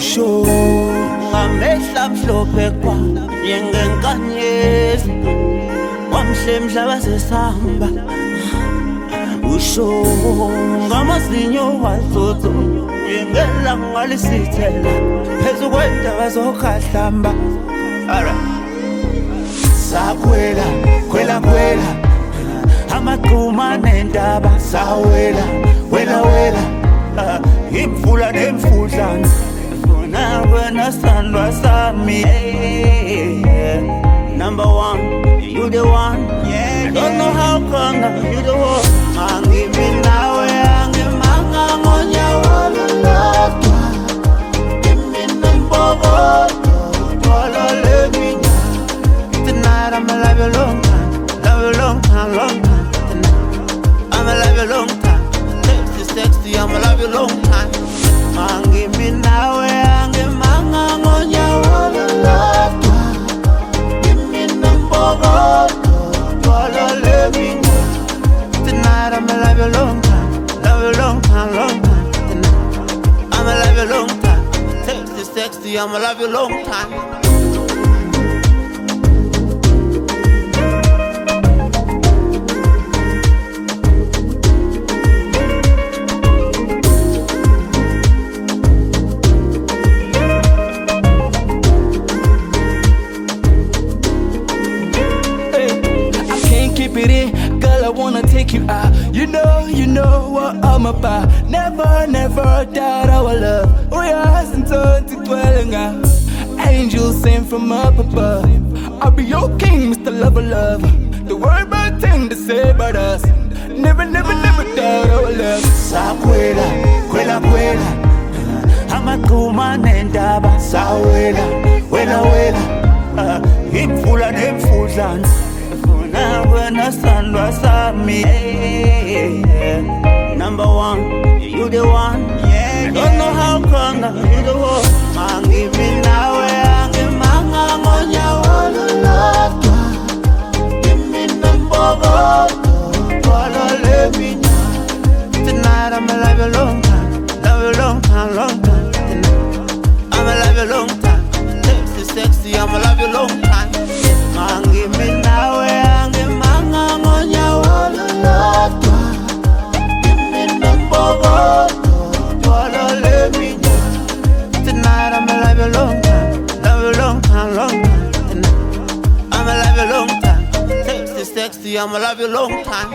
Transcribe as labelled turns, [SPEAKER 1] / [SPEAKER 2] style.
[SPEAKER 1] usho
[SPEAKER 2] ngamehla mhlophe kwa yengenkanyezi wamhlemhla wasesihamba usho ngamazinyo wazozo yengelanga lisithela phezu kwendaba zokhahlamba. Sakhwela khwela khwela amaqhuma nendaba sawela wela wela imfula nemfudlana. Wena sandwa sami Hey, yeah. number one you the one yeah, I don't know how come now you the one angimi nawe angimanga ngonyawo lolodwa kimi nembokodo twala leminya Tonight I'ma love you long time, love long time, long time. Sexy, sexy. I'ma love you long time.
[SPEAKER 1] I can't keep it in, girl. I wanna take you out. You know, you know what I'm about. Never, never doubt our love. We are turn to dwelling out. Angels sent from up above. I'll be your king, Mr. Lover, love. The word about thing to say about us. Never, never, never doubt our love.
[SPEAKER 2] sakhwela khwela khwela amaqhuma nendaba sawela wela wela Ah, imfula nemfudlana funa wena sandwa sami number one you the one I'ma love you long time, love you long time, long time. I'ma love you long time, sexy, sexy. I'ma love you long time. Mangi mi nawe angi manga ngonyawo lolodwa. Kimi nembokodo twala leminya. Tonight I'ma love you long time, love you long time, long time. Tonight I'ma love you long time, sexy, sexy. I'ma love you long time.